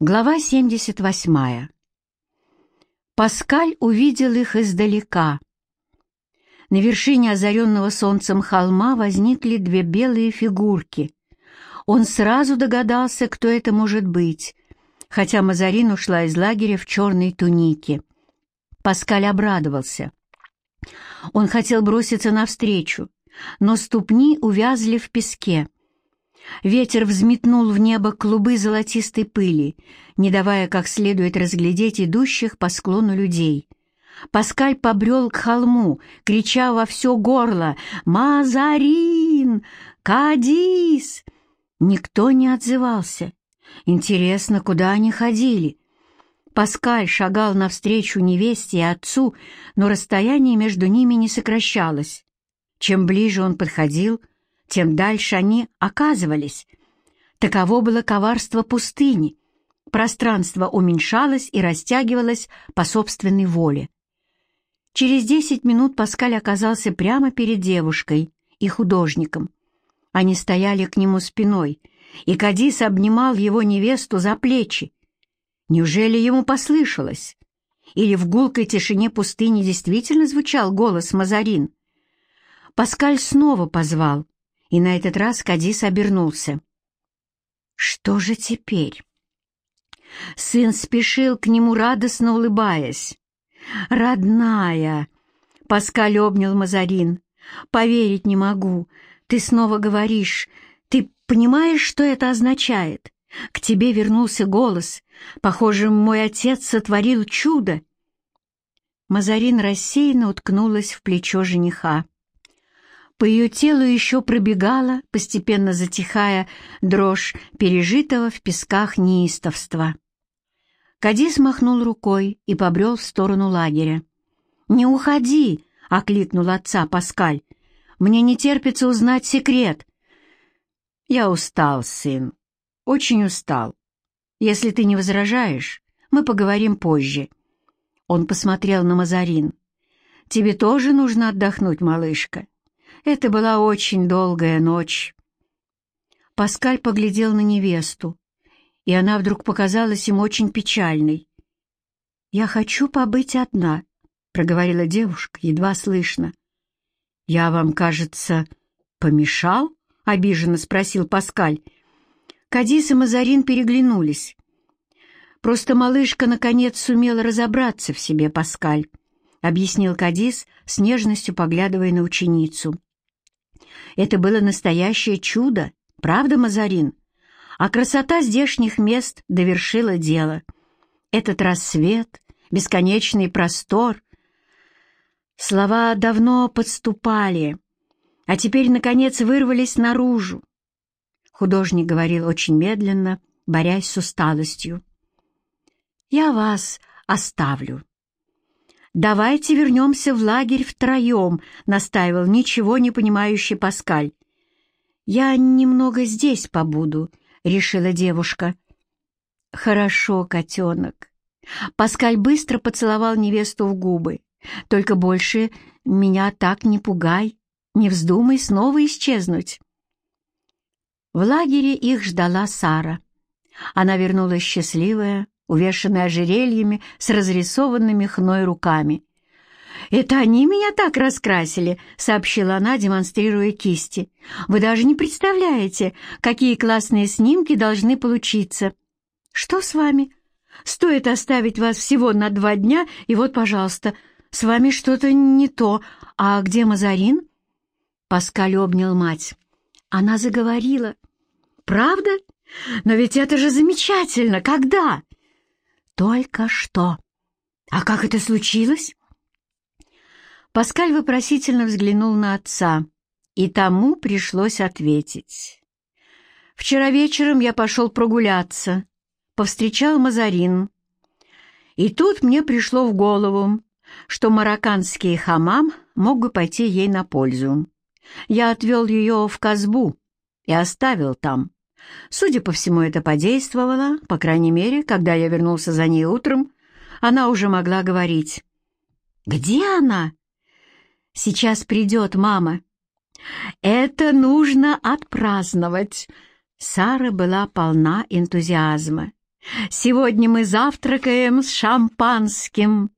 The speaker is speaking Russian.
Глава 78. Паскаль увидел их издалека. На вершине озаренного солнцем холма возникли две белые фигурки. Он сразу догадался, кто это может быть, хотя Мазарин ушла из лагеря в черной тунике. Паскаль обрадовался. Он хотел броситься навстречу, но ступни увязли в песке. Ветер взметнул в небо клубы золотистой пыли, не давая как следует разглядеть идущих по склону людей. Паскаль побрел к холму, крича во все горло «Мазарин! Кадис!» Никто не отзывался. Интересно, куда они ходили? Паскаль шагал навстречу невесте и отцу, но расстояние между ними не сокращалось. Чем ближе он подходил, тем дальше они оказывались. Таково было коварство пустыни. Пространство уменьшалось и растягивалось по собственной воле. Через десять минут Паскаль оказался прямо перед девушкой и художником. Они стояли к нему спиной, и Кадис обнимал его невесту за плечи. Неужели ему послышалось? Или в гулкой тишине пустыни действительно звучал голос Мазарин? Паскаль снова позвал, и на этот раз Кадис обернулся. Что же теперь? Сын спешил к нему, радостно улыбаясь. «Родная!» — Паскаль обнял Мазарин. «Поверить не могу. Ты снова говоришь. Ты понимаешь, что это означает? К тебе вернулся голос. Похоже, мой отец сотворил чудо». Мазарин рассеянно уткнулась в плечо жениха. По ее телу еще пробегала, постепенно затихая, дрожь пережитого в песках неистовства. Кадис махнул рукой и побрел в сторону лагеря. «Не уходи!» — окликнул отца Паскаль. «Мне не терпится узнать секрет». «Я устал, сын, очень устал. Если ты не возражаешь, мы поговорим позже». Он посмотрел на Мазарин. «Тебе тоже нужно отдохнуть, малышка. Это была очень долгая ночь. Паскаль поглядел на невесту, и она вдруг показалась им очень печальной. «Я хочу побыть одна», — проговорила девушка, едва слышно. «Я вам, кажется, помешал?» — обиженно спросил Паскаль. Кадис и Мазарин переглянулись. «Просто малышка, наконец, сумела разобраться в себе, Паскаль», — объяснил Кадис, с нежностью поглядывая на ученицу. Это было настоящее чудо, правда, Мазарин? А красота здешних мест довершила дело. Этот рассвет, бесконечный простор. Слова давно подступали, а теперь, наконец, вырвались наружу. Художник говорил очень медленно, борясь с усталостью. «Я вас оставлю. «Давайте вернемся в лагерь втроем», — настаивал ничего не понимающий Паскаль. «Я немного здесь побуду», — решила девушка. «Хорошо, котенок». Паскаль быстро поцеловал невесту в губы. «Только больше меня так не пугай, не вздумай снова исчезнуть». В лагере их ждала Сара. Она вернулась счастливая, увешанный ожерельями с разрисованными хной руками. «Это они меня так раскрасили», — сообщила она, демонстрируя кисти. «Вы даже не представляете, какие классные снимки должны получиться». «Что с вами? Стоит оставить вас всего на два дня, и вот, пожалуйста, с вами что-то не то. А где Мазарин?» Паскаль обнял мать. Она заговорила. «Правда? Но ведь это же замечательно! Когда?» Только что. А как это случилось? Паскаль вопросительно взглянул на отца, и тому пришлось ответить. Вчера вечером я пошел прогуляться, повстречал Мазарин. И тут мне пришло в голову, что марокканский хамам мог бы пойти ей на пользу. Я отвел ее в Казбу и оставил там. Судя по всему, это подействовало, по крайней мере, когда я вернулся за ней утром, она уже могла говорить. «Где она?» «Сейчас придет мама». «Это нужно отпраздновать». Сара была полна энтузиазма. Сегодня мы завтракаем с шампанским!»